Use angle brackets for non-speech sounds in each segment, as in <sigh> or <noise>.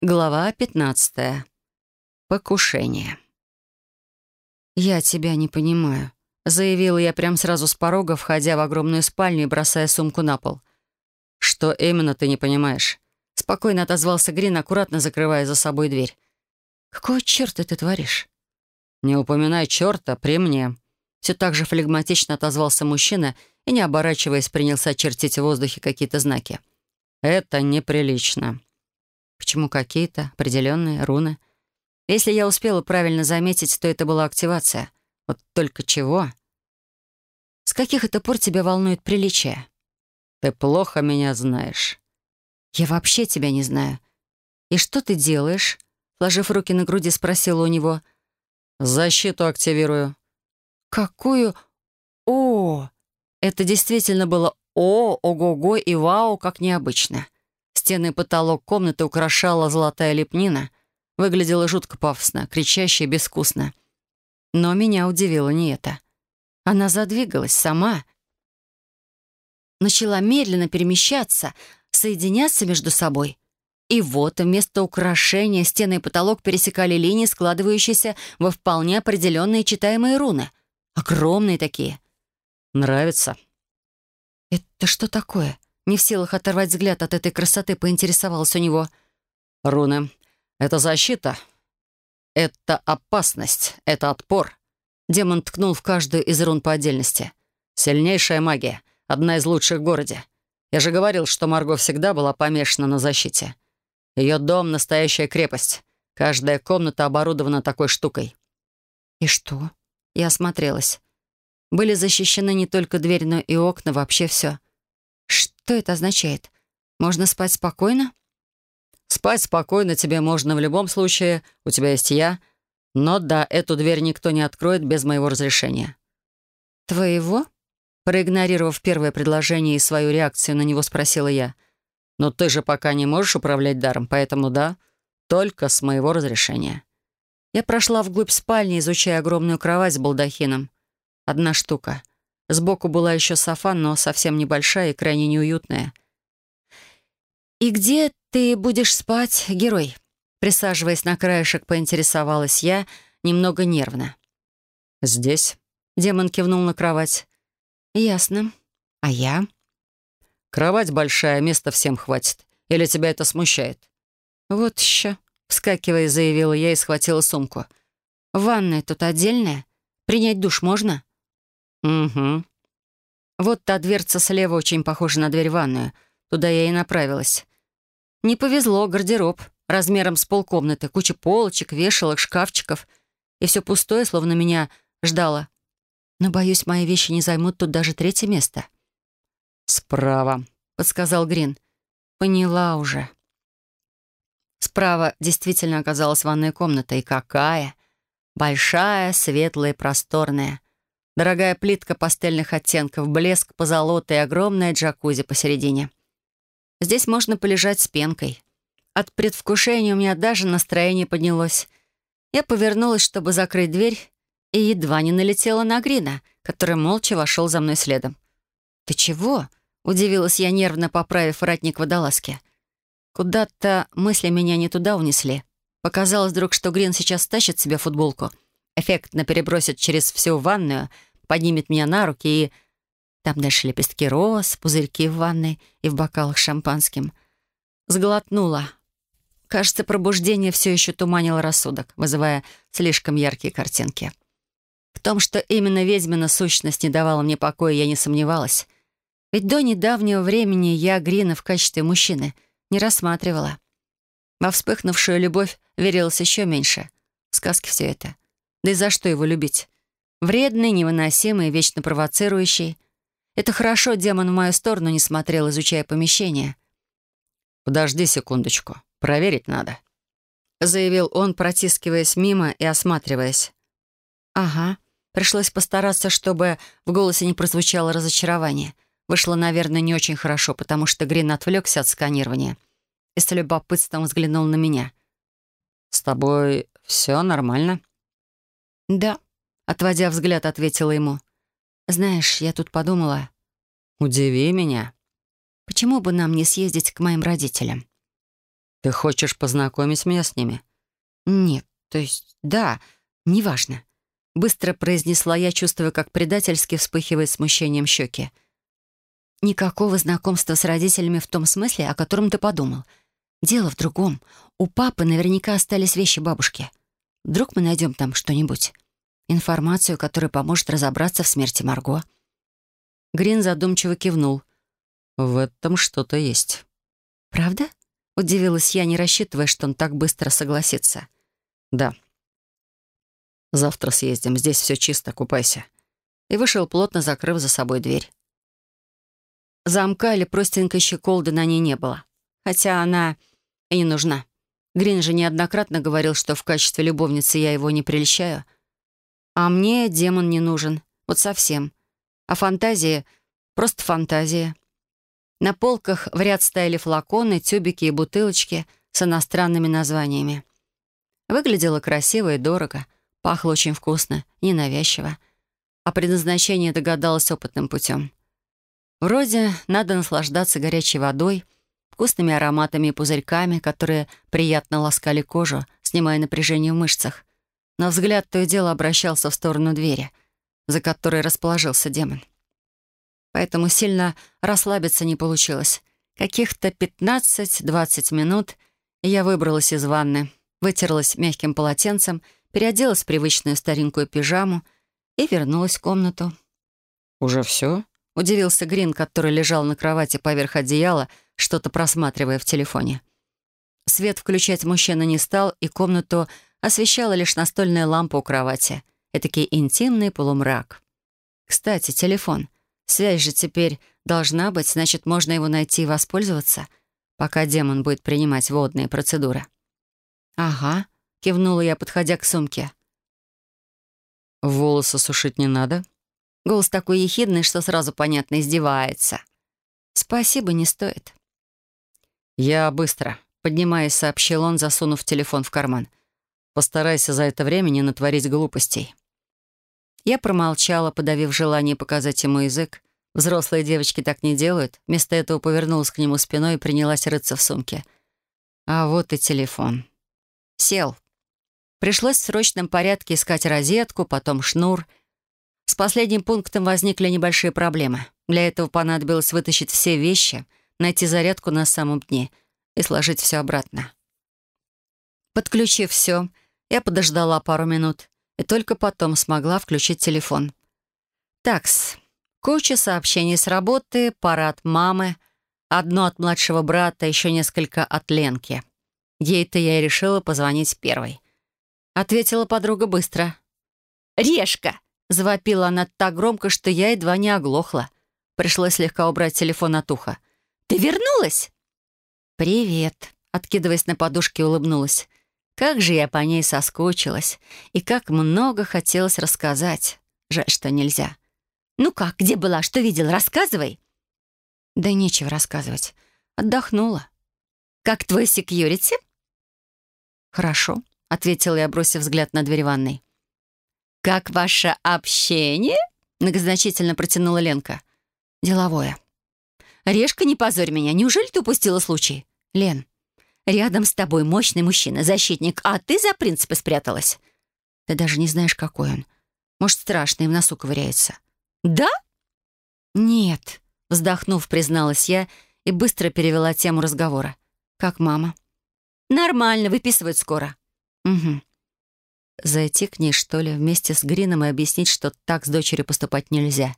Глава 15. Покушение. «Я тебя не понимаю», — заявила я прям сразу с порога, входя в огромную спальню и бросая сумку на пол. «Что именно ты не понимаешь?» Спокойно отозвался Грин, аккуратно закрывая за собой дверь. «Какого черта ты творишь?» «Не упоминай черта при мне». Все так же флегматично отозвался мужчина и, не оборачиваясь, принялся чертить в воздухе какие-то знаки. «Это неприлично». Почему какие-то определенные руны? Если я успела правильно заметить, то это была активация. Вот только чего? С каких это пор тебя волнует приличие? Ты плохо меня знаешь. Я вообще тебя не знаю. И что ты делаешь? Сложив руки на груди, спросила у него. Защиту активирую. Какую? О! Это действительно было о, ого-го и вау, как необычно. Стены и потолок комнаты украшала золотая лепнина. Выглядела жутко пафосно, кричаще и безвкусно. Но меня удивило не это. Она задвигалась сама. Начала медленно перемещаться, соединяться между собой. И вот вместо украшения стены и потолок пересекали линии, складывающиеся во вполне определенные читаемые руны. Огромные такие. «Нравится». «Это что такое?» Не в силах оторвать взгляд от этой красоты, поинтересовалась у него. «Руны. Это защита. Это опасность. Это отпор». Демон ткнул в каждую из рун по отдельности. «Сильнейшая магия. Одна из лучших в городе. Я же говорил, что Марго всегда была помешана на защите. Ее дом — настоящая крепость. Каждая комната оборудована такой штукой». «И что?» Я осмотрелась. Были защищены не только дверь, но и окна, вообще все. Что это означает? Можно спать спокойно? Спать спокойно тебе можно в любом случае. У тебя есть я. Но да, эту дверь никто не откроет без моего разрешения. Твоего? Проигнорировав первое предложение и свою реакцию на него, спросила я. «Но ты же пока не можешь управлять даром, поэтому да, только с моего разрешения». Я прошла вглубь спальни, изучая огромную кровать с балдахином. Одна штука. Сбоку была еще софа, но совсем небольшая и крайне неуютная. «И где ты будешь спать, герой?» Присаживаясь на краешек, поинтересовалась я, немного нервно. «Здесь?» — демон кивнул на кровать. «Ясно. А я?» «Кровать большая, места всем хватит. Или тебя это смущает?» «Вот еще», — вскакивая, заявила я и схватила сумку. «Ванная тут отдельная? Принять душ можно?» «Угу». Вот та дверца слева очень похожа на дверь ванную. Туда я и направилась. Не повезло, гардероб. Размером с полкомнаты. Куча полочек, вешалок, шкафчиков. И все пустое, словно меня ждало. Но, боюсь, мои вещи не займут тут даже третье место. «Справа», — подсказал Грин. «Поняла уже». Справа действительно оказалась ванная комната. И какая! Большая, светлая просторная. Дорогая плитка пастельных оттенков, блеск, позолота и огромная джакузи посередине. Здесь можно полежать с пенкой. От предвкушения у меня даже настроение поднялось. Я повернулась, чтобы закрыть дверь, и едва не налетела на Грина, который молча вошел за мной следом. «Ты чего?» — удивилась я, нервно поправив воротник водолазки. Куда-то мысли меня не туда унесли. Показалось вдруг, что Грин сейчас тащит себе футболку, эффектно перебросит через всю ванную — поднимет меня на руки и... Там дальше лепестки роз, пузырьки в ванной и в бокалах шампанским. Сглотнула. Кажется, пробуждение все еще туманило рассудок, вызывая слишком яркие картинки. В том, что именно ведьмина сущность не давала мне покоя, я не сомневалась. Ведь до недавнего времени я Грина в качестве мужчины не рассматривала. Во вспыхнувшую любовь верилось еще меньше. Сказки все это. Да и за что его любить? Вредный, невыносимый, вечно провоцирующий. Это хорошо демон в мою сторону не смотрел, изучая помещение. «Подожди секундочку, проверить надо», — заявил он, протискиваясь мимо и осматриваясь. «Ага». Пришлось постараться, чтобы в голосе не прозвучало разочарование. Вышло, наверное, не очень хорошо, потому что Грин отвлекся от сканирования и с любопытством взглянул на меня. «С тобой все нормально?» «Да», Отводя взгляд, ответила ему. «Знаешь, я тут подумала...» «Удиви меня». «Почему бы нам не съездить к моим родителям?» «Ты хочешь познакомить меня с ними?» «Нет, то есть, да, неважно», — быстро произнесла я, чувствуя, как предательски вспыхивает смущением щеки. «Никакого знакомства с родителями в том смысле, о котором ты подумал. Дело в другом. У папы наверняка остались вещи бабушки. Вдруг мы найдем там что-нибудь. Информацию, которая поможет разобраться в смерти Марго». Грин задумчиво кивнул. «В этом что-то есть». «Правда?» — удивилась я, не рассчитывая, что он так быстро согласится. «Да. Завтра съездим. Здесь все чисто, купайся». И вышел, плотно закрыв за собой дверь. Замка или простенькой щеколды на ней не было. Хотя она и не нужна. Грин же неоднократно говорил, что в качестве любовницы я его не прельщаю. А мне демон не нужен. Вот совсем. А фантазии — просто фантазия. На полках в ряд стояли флаконы, тюбики и бутылочки с иностранными названиями. Выглядело красиво и дорого, пахло очень вкусно, ненавязчиво. О предназначении догадалась опытным путем. Вроде надо наслаждаться горячей водой, вкусными ароматами и пузырьками, которые приятно ласкали кожу, снимая напряжение в мышцах. Но взгляд то и дело обращался в сторону двери, за которой расположился демон поэтому сильно расслабиться не получилось. Каких-то 15-20 минут, и я выбралась из ванны, вытерлась мягким полотенцем, переоделась в привычную старенькую пижаму и вернулась в комнату. «Уже все?» — удивился Грин, который лежал на кровати поверх одеяла, что-то просматривая в телефоне. Свет включать мужчина не стал, и комнату освещала лишь настольная лампа у кровати. Этакий интимный полумрак. Кстати, телефон. Связь же теперь должна быть, значит, можно его найти и воспользоваться, пока демон будет принимать водные процедуры. «Ага», — кивнула я, подходя к сумке. «Волосы сушить не надо?» Голос такой ехидный, что сразу понятно, издевается. «Спасибо, не стоит». «Я быстро», — поднимаясь, сообщил он, засунув телефон в карман. «Постарайся за это время не натворить глупостей». Я промолчала, подавив желание показать ему язык. Взрослые девочки так не делают. Вместо этого повернулась к нему спиной и принялась рыться в сумке. А вот и телефон. Сел. Пришлось в срочном порядке искать розетку, потом шнур. С последним пунктом возникли небольшие проблемы. Для этого понадобилось вытащить все вещи, найти зарядку на самом дне и сложить все обратно. Подключив все, я подождала пару минут и только потом смогла включить телефон. Такс. Куча сообщений с работы, пара от мамы, одно от младшего брата, еще несколько от Ленки. Ей-то я и решила позвонить первой. Ответила подруга быстро. «Решка!» — завопила она так громко, что я едва не оглохла. Пришлось слегка убрать телефон от уха. «Ты вернулась?» «Привет», — откидываясь на подушке, улыбнулась. Как же я по ней соскучилась, и как много хотелось рассказать. Жаль, что нельзя. «Ну как, где была, что видел? Рассказывай!» «Да нечего рассказывать. Отдохнула». «Как твой секьюрити?» «Хорошо», — ответила я, бросив взгляд на дверь ванной. «Как ваше общение?» — многозначительно протянула Ленка. «Деловое». «Решка, не позорь меня. Неужели ты упустила случай?» «Лен, Рядом с тобой мощный мужчина, защитник, а ты за принципы спряталась. Ты даже не знаешь, какой он. Может, страшный, в носу ковыряется. Да? Нет, вздохнув, призналась я и быстро перевела тему разговора. Как мама? Нормально, выписывать скоро. Угу. Зайти к ней, что ли, вместе с Грином и объяснить, что так с дочерью поступать нельзя.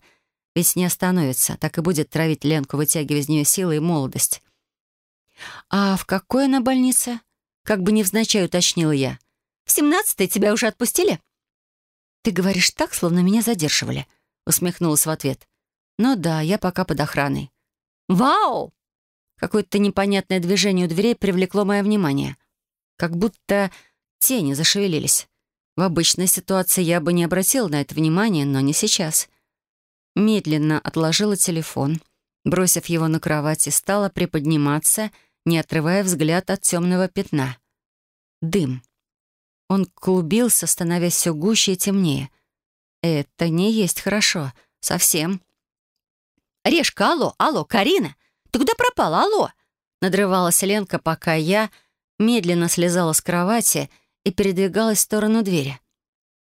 Ведь не остановится, так и будет травить Ленку, вытягивая из нее силы и молодость. «А в какой она больнице?» Как бы невзначай уточнила я. «В семнадцатой тебя уже отпустили?» «Ты говоришь так, словно меня задерживали», — усмехнулась в ответ. «Ну да, я пока под охраной». «Вау!» Какое-то непонятное движение у дверей привлекло мое внимание. Как будто тени зашевелились. В обычной ситуации я бы не обратила на это внимания, но не сейчас. Медленно отложила телефон, бросив его на кровать, и стала приподниматься — не отрывая взгляд от темного пятна. Дым. Он клубился, становясь все гуще и темнее. Это не есть хорошо. Совсем. «Решка, алло, алло, Карина! Ты куда пропала, алло?» Надрывалась Ленка, пока я медленно слезала с кровати и передвигалась в сторону двери.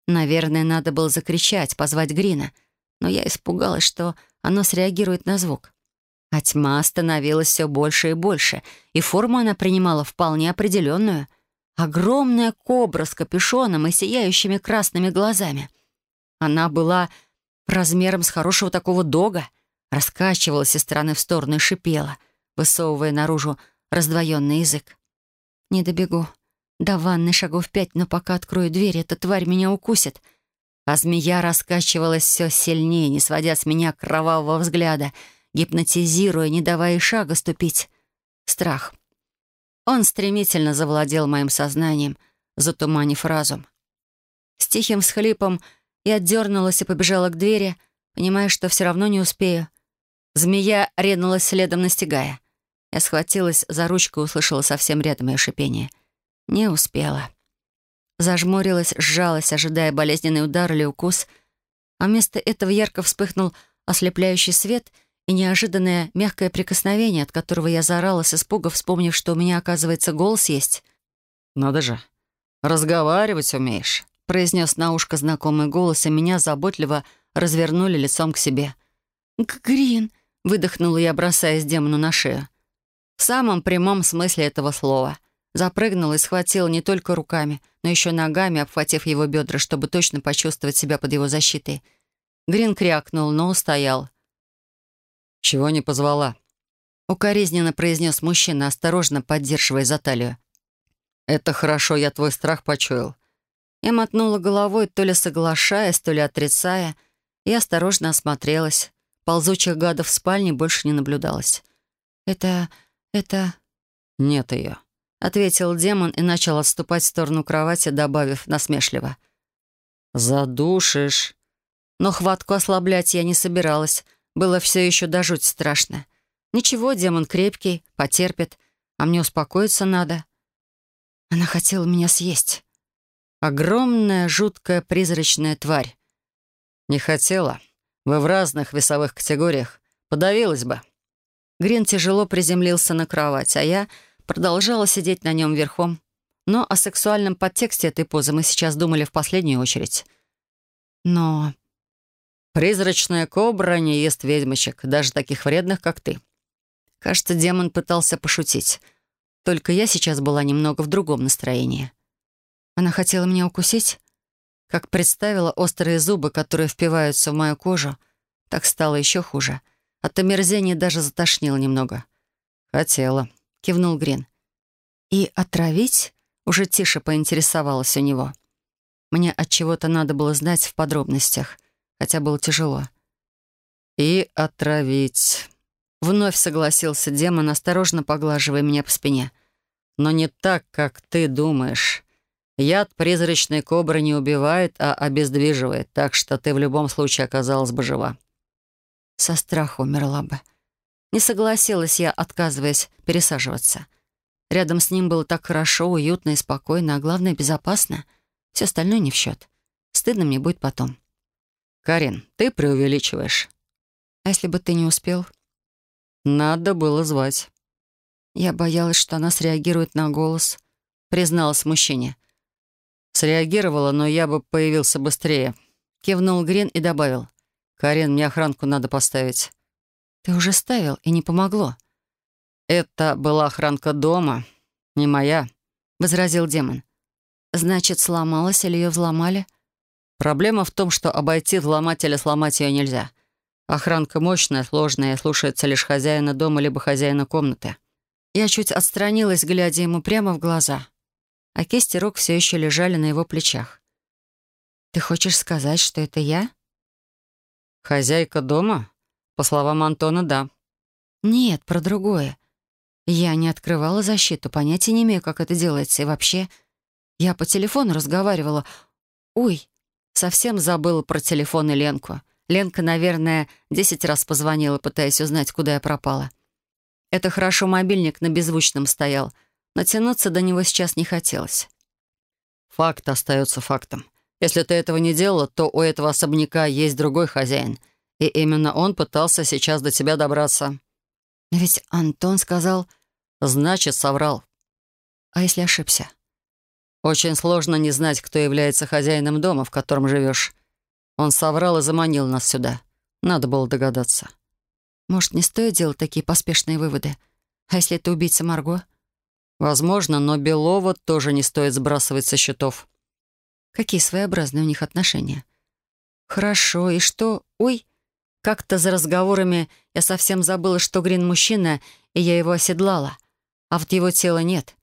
Наверное, надо было закричать, позвать Грина, но я испугалась, что оно среагирует на звук. А тьма становилась все больше и больше, и форму она принимала вполне определенную. Огромная кобра с капюшоном и сияющими красными глазами. Она была размером с хорошего такого дога, раскачивалась из стороны в сторону и шипела, высовывая наружу раздвоенный язык. «Не добегу. До ванны шагов пять, но пока открою дверь, эта тварь меня укусит». А змея раскачивалась все сильнее, не сводя с меня кровавого взгляда, гипнотизируя, не давая шага ступить. Страх. Он стремительно завладел моим сознанием, затуманив разум. С тихим всхлипом я отдернулась и побежала к двери, понимая, что все равно не успею. Змея ринулась следом, настигая. Я схватилась за ручку и услышала совсем рядом ее шипение. Не успела. Зажмурилась, сжалась, ожидая болезненный удар или укус, а вместо этого ярко вспыхнул ослепляющий свет и неожиданное мягкое прикосновение, от которого я заорала с испуга, вспомнив, что у меня, оказывается, голос есть. «Надо же, разговаривать умеешь», — произнес на ушко знакомый голос, и меня заботливо развернули лицом к себе. «Грин!» — выдохнула я, бросаясь демону на шею. В самом прямом смысле этого слова. Запрыгнула и схватила не только руками, но еще ногами, обхватив его бедра, чтобы точно почувствовать себя под его защитой. Грин крякнул, но устоял. «Чего не позвала?» Укоризненно произнес мужчина, осторожно поддерживая за талию. «Это хорошо, я твой страх почуял». Я мотнула головой, то ли соглашаясь, то ли отрицая, и осторожно осмотрелась. Ползучих гадов в спальне больше не наблюдалось. «Это... это...» «Нет ее», — ответил демон и начал отступать в сторону кровати, добавив насмешливо. «Задушишь». Но хватку ослаблять я не собиралась. Было все еще до жуть страшно. Ничего, демон крепкий, потерпит, а мне успокоиться надо. Она хотела меня съесть. Огромная, жуткая, призрачная тварь. «Не хотела. Вы в разных весовых категориях. Подавилась бы». Грин тяжело приземлился на кровать, а я продолжала сидеть на нем верхом. Но о сексуальном подтексте этой позы мы сейчас думали в последнюю очередь. Но... «Призрачная кобра не ест ведьмочек, даже таких вредных, как ты». Кажется, демон пытался пошутить. Только я сейчас была немного в другом настроении. Она хотела меня укусить? Как представила острые зубы, которые впиваются в мою кожу, так стало еще хуже. От омерзения даже затошнило немного. «Хотела», — кивнул Грин. «И отравить?» — уже тише поинтересовалась у него. Мне от чего то надо было знать в подробностях, хотя было тяжело. «И отравить», — вновь согласился демон, осторожно поглаживая меня по спине. «Но не так, как ты думаешь. Яд призрачной кобры не убивает, а обездвиживает, так что ты в любом случае оказалась бы жива». Со страха умерла бы. Не согласилась я, отказываясь пересаживаться. Рядом с ним было так хорошо, уютно и спокойно, а главное — безопасно. Все остальное не в счет. Стыдно мне будет потом. «Карин, ты преувеличиваешь». «А если бы ты не успел?» «Надо было звать». Я боялась, что она среагирует на голос, призналась мужчине. Среагировала, но я бы появился быстрее. Кивнул Грин и добавил. «Карин, мне охранку надо поставить». «Ты уже ставил, и не помогло». «Это была охранка дома, не моя», — возразил демон. «Значит, сломалась или ее взломали?» «Проблема в том, что обойти взломателя сломать ее нельзя. Охранка мощная, сложная слушается лишь хозяина дома либо хозяина комнаты». Я чуть отстранилась, глядя ему прямо в глаза а кисти рук все еще лежали на его плечах. «Ты хочешь сказать, что это я?» «Хозяйка дома? По словам Антона, да». «Нет, про другое. Я не открывала защиту, понятия не имею, как это делается. И вообще, я по телефону разговаривала. Ой, совсем забыла про телефон и Ленку. Ленка, наверное, десять раз позвонила, пытаясь узнать, куда я пропала. Это хорошо мобильник на беззвучном стоял — Натянуться до него сейчас не хотелось. Факт остается фактом. Если ты этого не делала, то у этого особняка есть другой хозяин. И именно он пытался сейчас до тебя добраться. Но ведь Антон сказал... Значит, соврал. А если ошибся? Очень сложно не знать, кто является хозяином дома, в котором живешь. Он соврал и заманил нас сюда. Надо было догадаться. Может, не стоит делать такие поспешные выводы? А если это убийца Марго? Возможно, но Белова тоже не стоит сбрасывать со счетов. Какие своеобразные у них отношения. Хорошо, и что? Ой, как-то за разговорами я совсем забыла, что Грин мужчина, и я его оседлала. А вот его тела нет.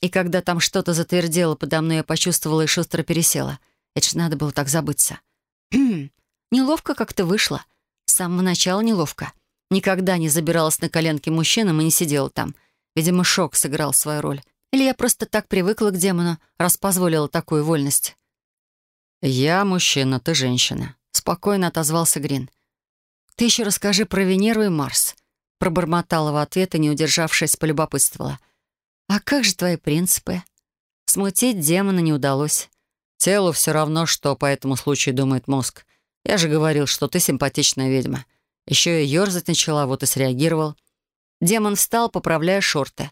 И когда там что-то затвердело подо мной, я почувствовала и шустро пересела. Это ж надо было так забыться. <clears throat> Неловко как-то вышло. С самого начала неловко. Никогда не забиралась на коленки мужчинам и не сидела там. Видимо, шок сыграл свою роль. Или я просто так привыкла к демону, раз позволила такую вольность. «Я мужчина, ты женщина», — спокойно отозвался Грин. «Ты еще расскажи про Венеру и Марс», — пробормотала в ответ и, не удержавшись, полюбопытствовала. «А как же твои принципы?» Смутить демона не удалось. «Телу все равно, что по этому случаю думает мозг. Я же говорил, что ты симпатичная ведьма. Еще и ерзать начала, вот и среагировал». Демон встал, поправляя шорты.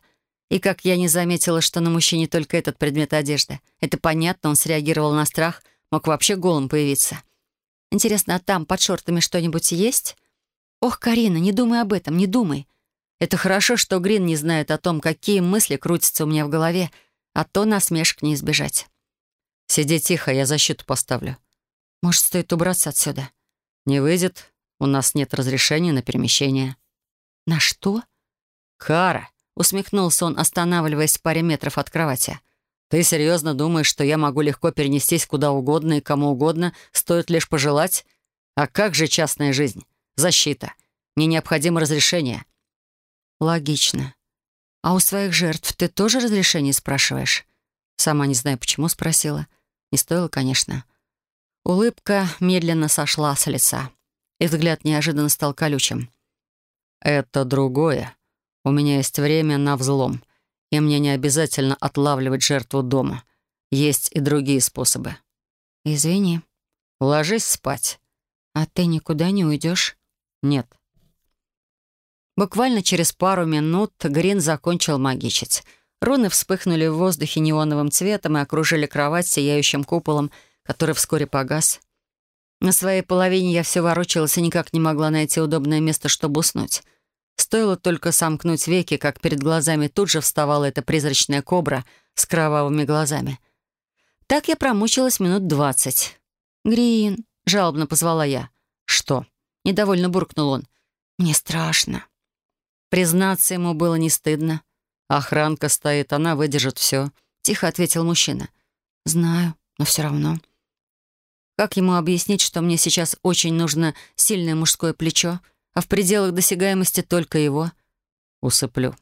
И как я не заметила, что на мужчине только этот предмет одежды. Это понятно, он среагировал на страх, мог вообще голым появиться. Интересно, а там под шортами что-нибудь есть? Ох, Карина, не думай об этом, не думай. Это хорошо, что Грин не знает о том, какие мысли крутятся у меня в голове, а то насмешек не избежать. «Сиди тихо, я защиту поставлю». «Может, стоит убраться отсюда?» «Не выйдет. У нас нет разрешения на перемещение». «На что?» «Кара», — усмехнулся он, останавливаясь в паре метров от кровати. «Ты серьезно думаешь, что я могу легко перенестись куда угодно и кому угодно, стоит лишь пожелать? А как же частная жизнь? Защита. Мне необходимо разрешение. Логично. А у своих жертв ты тоже разрешение спрашиваешь? Сама не знаю, почему спросила. Не стоило, конечно. Улыбка медленно сошла с лица, и взгляд неожиданно стал колючим. «Это другое. У меня есть время на взлом, и мне не обязательно отлавливать жертву дома. Есть и другие способы». «Извини». «Ложись спать». «А ты никуда не уйдешь?» «Нет». Буквально через пару минут Грин закончил магичить. Руны вспыхнули в воздухе неоновым цветом и окружили кровать сияющим куполом, который вскоре погас. На своей половине я все ворочалась и никак не могла найти удобное место, чтобы уснуть. Стоило только сомкнуть веки, как перед глазами тут же вставала эта призрачная кобра с кровавыми глазами. Так я промучилась минут двадцать. «Грин», — жалобно позвала я. «Что?» — недовольно буркнул он. «Мне страшно». Признаться ему было не стыдно. «Охранка стоит, она выдержит все», — тихо ответил мужчина. «Знаю, но все равно». Как ему объяснить, что мне сейчас очень нужно сильное мужское плечо, а в пределах досягаемости только его? «Усыплю».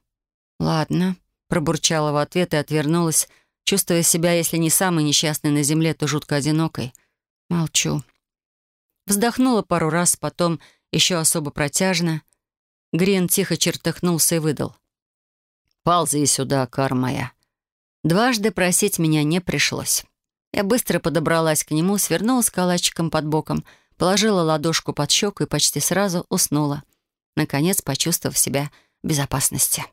«Ладно», — пробурчала в ответ и отвернулась, чувствуя себя, если не самой несчастной на земле, то жутко одинокой. Молчу. Вздохнула пару раз, потом еще особо протяжно — Грин тихо чертыхнулся и выдал. «Ползи сюда, кар моя». Дважды просить меня не пришлось. Я быстро подобралась к нему, свернулась калачиком под боком, положила ладошку под щеку и почти сразу уснула, наконец почувствовав себя в безопасности.